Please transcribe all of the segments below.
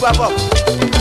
comigo a vovó.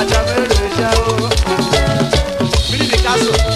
ajá mẹ́rin ṣá o. mi ní ká sọ.